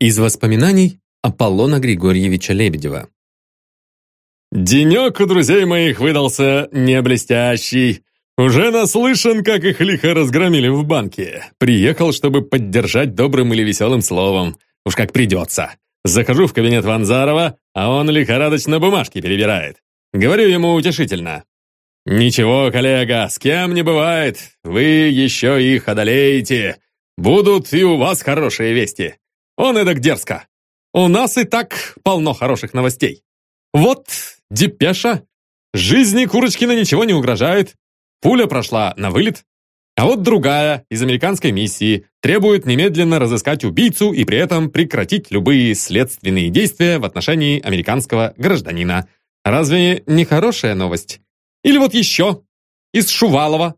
Из воспоминаний Аполлона Григорьевича Лебедева. «Денек у друзей моих выдался не блестящий. Уже наслышан, как их лихо разгромили в банке. Приехал, чтобы поддержать добрым или веселым словом. Уж как придется. Захожу в кабинет Ванзарова, а он лихорадочно бумажки перебирает. Говорю ему утешительно. «Ничего, коллега, с кем не бывает. Вы еще их одолеете. Будут и у вас хорошие вести. Он эдак дерзко. У нас и так полно хороших новостей. Вот, депеша. Жизни Курочкина ничего не угрожает. Пуля прошла на вылет. А вот другая, из американской миссии, требует немедленно разыскать убийцу и при этом прекратить любые следственные действия в отношении американского гражданина. Разве не хорошая новость? Или вот еще, из Шувалова.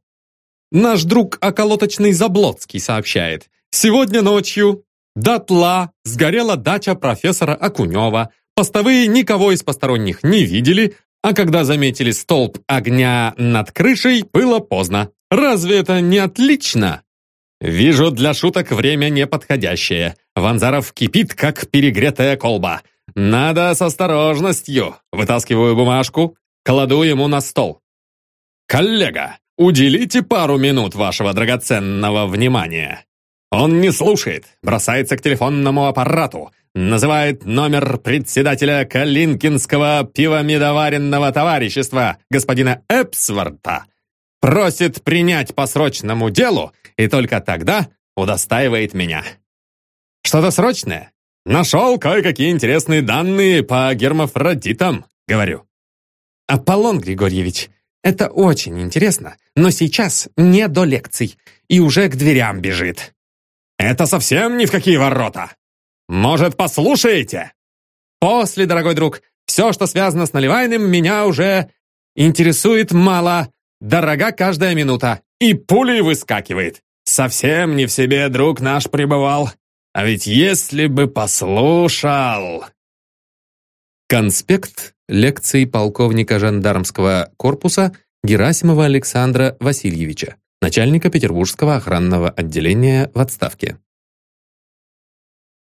Наш друг околоточный Заблоцкий сообщает. Сегодня ночью дотла сгорела дача профессора Акунева. Постовые никого из посторонних не видели, а когда заметили столб огня над крышей, было поздно. Разве это не отлично? Вижу, для шуток время неподходящее. Ванзаров кипит, как перегретая колба. Надо с осторожностью. Вытаскиваю бумажку, кладу ему на стол. «Коллега, уделите пару минут вашего драгоценного внимания». Он не слушает, бросается к телефонному аппарату, называет номер председателя Калинкинского пивомедоваренного товарищества, господина Эпсворта, просит принять по срочному делу и только тогда удостаивает меня. Что-то срочное? Нашел кое-какие интересные данные по гермафродитам, говорю. Аполлон Григорьевич, это очень интересно, но сейчас не до лекций и уже к дверям бежит. Это совсем ни в какие ворота. Может, послушаете? После, дорогой друг, все, что связано с Наливайным, меня уже интересует мало. Дорога каждая минута. И пулей выскакивает. Совсем не в себе друг наш пребывал. А ведь если бы послушал... Конспект лекций полковника жандармского корпуса Герасимова Александра Васильевича, начальника Петербургского охранного отделения в отставке.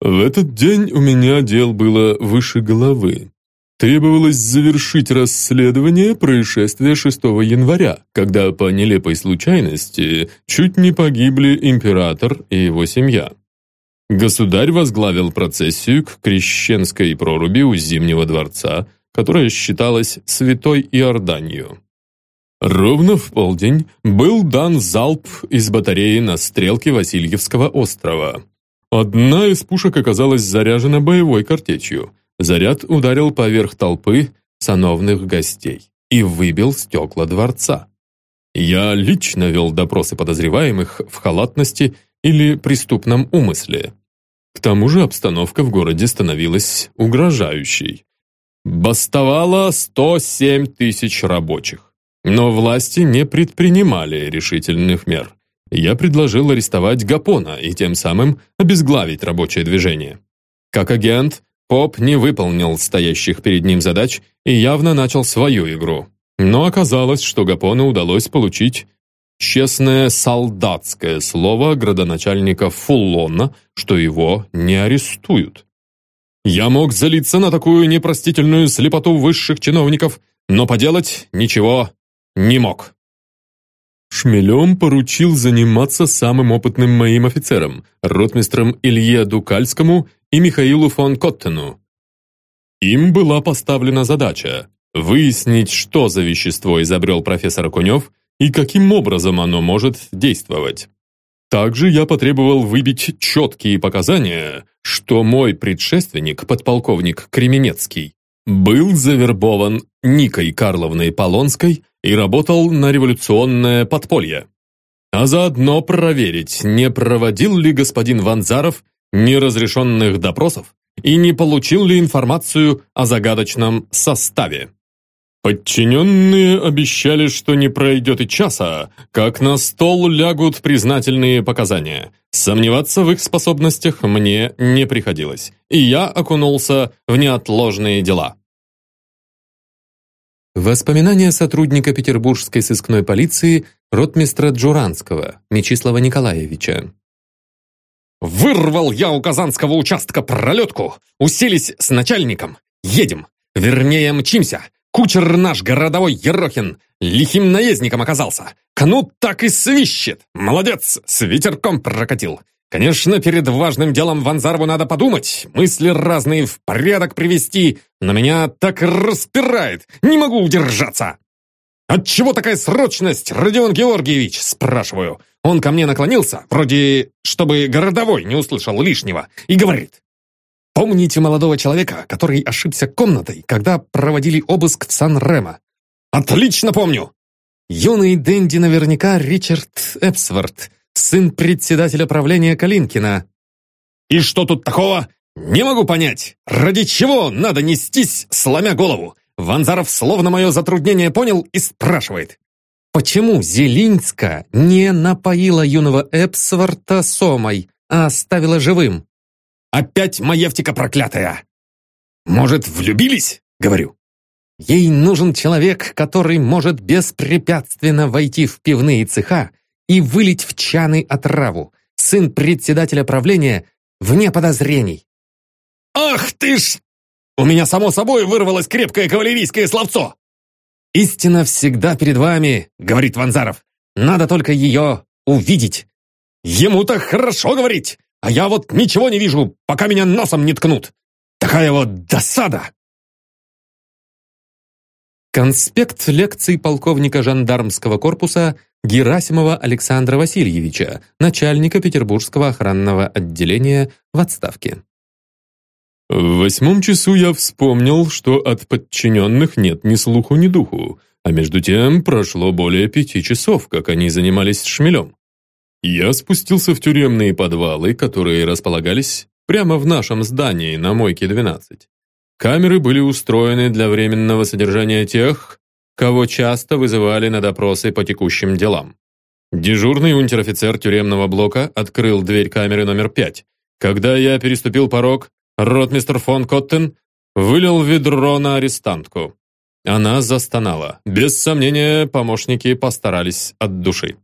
В этот день у меня дел было выше головы. Требовалось завершить расследование происшествия 6 января, когда по нелепой случайности чуть не погибли император и его семья. Государь возглавил процессию к крещенской проруби у Зимнего дворца, которая считалась святой Иорданью. Ровно в полдень был дан залп из батареи на стрелке Васильевского острова. Одна из пушек оказалась заряжена боевой картечью – Заряд ударил поверх толпы сановных гостей и выбил стекла дворца. Я лично вел допросы подозреваемых в халатности или преступном умысле. К тому же обстановка в городе становилась угрожающей. Бастовало 107 тысяч рабочих. Но власти не предпринимали решительных мер. Я предложил арестовать Гапона и тем самым обезглавить рабочее движение. Как агент, Поп не выполнил стоящих перед ним задач и явно начал свою игру. Но оказалось, что Гапону удалось получить честное солдатское слово градоначальника Фуллона, что его не арестуют. Я мог залиться на такую непростительную слепоту высших чиновников, но поделать ничего не мог. Шмелем поручил заниматься самым опытным моим офицером, ротмистром Илье Дукальскому и Михаилу фон Коттену. Им была поставлена задача выяснить, что за вещество изобрел профессор Кунев и каким образом оно может действовать. Также я потребовал выбить четкие показания, что мой предшественник, подполковник Кременецкий, был завербован Никой Карловной Полонской и работал на революционное подполье. А заодно проверить, не проводил ли господин Ванзаров неразрешенных допросов и не получил ли информацию о загадочном составе. Подчиненные обещали, что не пройдет и часа, как на стол лягут признательные показания. Сомневаться в их способностях мне не приходилось, и я окунулся в неотложные дела. Воспоминания сотрудника петербургской сыскной полиции ротмистра Джуранского Мечислава Николаевича. Вырвал я у казанского участка пролетку, уселись с начальником. Едем, вернее мчимся. Кучер наш городовой Ерохин лихим наездником оказался. Кнут так и свищет. Молодец, с ветерком прокатил. Конечно, перед важным делом Ванзарову надо подумать, мысли разные в порядок привести, но меня так распирает, не могу удержаться. «Отчего такая срочность, Родион Георгиевич?» – спрашиваю. Он ко мне наклонился, вроде чтобы городовой не услышал лишнего, и говорит. «Помните молодого человека, который ошибся комнатой, когда проводили обыск в Сан-Ремо?» «Отлично помню!» Юный Дэнди наверняка Ричард Эпсворт, сын председателя правления Калинкина. «И что тут такого? Не могу понять, ради чего надо нестись, сломя голову? Ванзаров словно мое затруднение понял и спрашивает. Почему Зелинска не напоила юного Эпсворта сомой, а оставила живым? Опять Маевтика проклятая! Может, влюбились? Говорю. Ей нужен человек, который может беспрепятственно войти в пивные цеха и вылить в чаны отраву. Сын председателя правления вне подозрений. «Ах ты ж!» У меня само собой вырвалось крепкое кавалерийское словцо. «Истина всегда перед вами», — говорит Ванзаров. «Надо только ее увидеть». «Ему-то хорошо говорить, а я вот ничего не вижу, пока меня носом не ткнут. Такая вот досада!» Конспект лекций полковника жандармского корпуса Герасимова Александра Васильевича, начальника Петербургского охранного отделения в отставке. В восьмом часу я вспомнил, что от подчиненных нет ни слуху, ни духу, а между тем прошло более пяти часов, как они занимались шмелем. Я спустился в тюремные подвалы, которые располагались прямо в нашем здании на Мойке 12. Камеры были устроены для временного содержания тех, кого часто вызывали на допросы по текущим делам. Дежурный унтер-офицер тюремного блока открыл дверь камеры номер пять. Когда я переступил порог, Ротмистер фон Коттен вылил ведро на арестантку. Она застонала. Без сомнения, помощники постарались от души.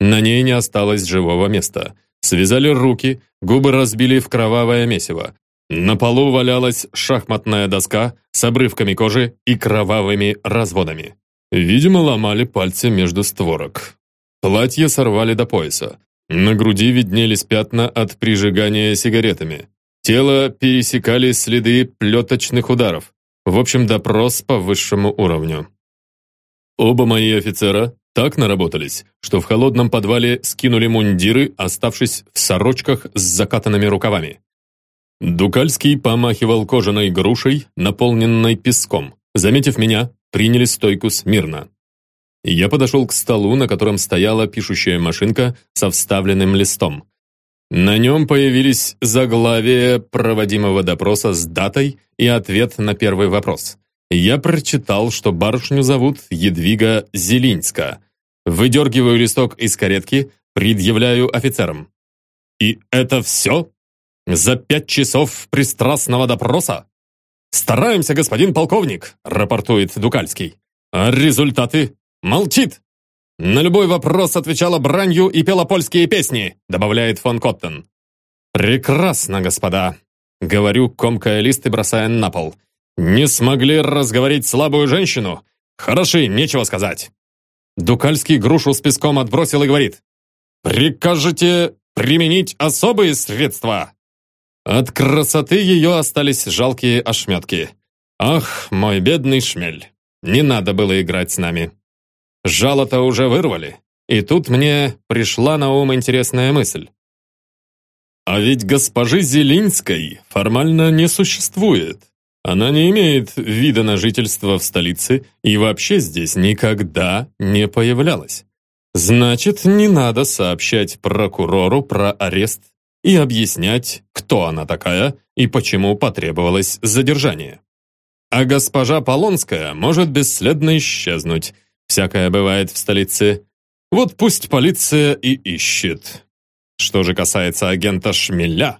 На ней не осталось живого места. Связали руки, губы разбили в кровавое месиво. На полу валялась шахматная доска с обрывками кожи и кровавыми разводами. Видимо, ломали пальцы между створок. Платье сорвали до пояса. На груди виднелись пятна от прижигания сигаретами. Тело пересекали следы плеточных ударов. В общем, допрос по высшему уровню. Оба мои офицера так наработались, что в холодном подвале скинули мундиры, оставшись в сорочках с закатанными рукавами. Дукальский помахивал кожаной грушей, наполненной песком. Заметив меня, приняли стойку смирно. Я подошел к столу, на котором стояла пишущая машинка со вставленным листом. На нем появились заглавие проводимого допроса с датой и ответ на первый вопрос. Я прочитал, что барышню зовут Едвига Зелинска. Выдергиваю листок из каретки, предъявляю офицерам. «И это все? За пять часов пристрастного допроса?» «Стараемся, господин полковник», — рапортует Дукальский. «А результаты?» «Молчит!» «На любой вопрос отвечала бранью и пела польские песни», добавляет фон Коттен. «Прекрасно, господа», — говорю, комкая лист и бросая на пол. «Не смогли разговорить слабую женщину? Хороши, нечего сказать». Дукальский грушу с песком отбросил и говорит. «Прикажете применить особые средства?» От красоты ее остались жалкие ошметки. «Ах, мой бедный шмель, не надо было играть с нами». Жало-то уже вырвали. И тут мне пришла на ум интересная мысль. А ведь госпожи Зелинской формально не существует. Она не имеет вида на жительство в столице и вообще здесь никогда не появлялась. Значит, не надо сообщать прокурору про арест и объяснять, кто она такая и почему потребовалось задержание. А госпожа Полонская может бесследно исчезнуть, Всякое бывает в столице. Вот пусть полиция и ищет. Что же касается агента Шмеля,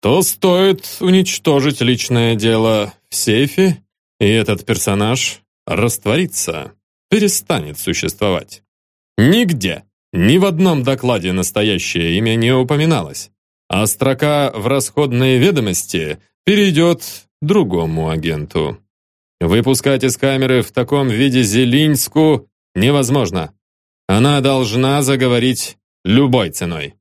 то стоит уничтожить личное дело в сейфе, и этот персонаж растворится, перестанет существовать. Нигде, ни в одном докладе настоящее имя не упоминалось. А строка в расходные ведомости перейдет другому агенту. Выпускать из камеры в таком виде Зелинску невозможно. Она должна заговорить любой ценой.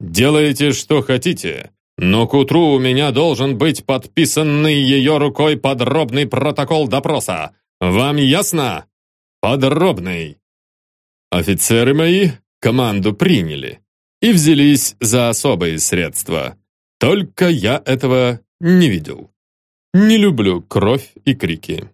Делайте, что хотите, но к утру у меня должен быть подписанный ее рукой подробный протокол допроса. Вам ясно? Подробный. Офицеры мои команду приняли и взялись за особые средства. Только я этого не видел. Не люблю кровь и крики.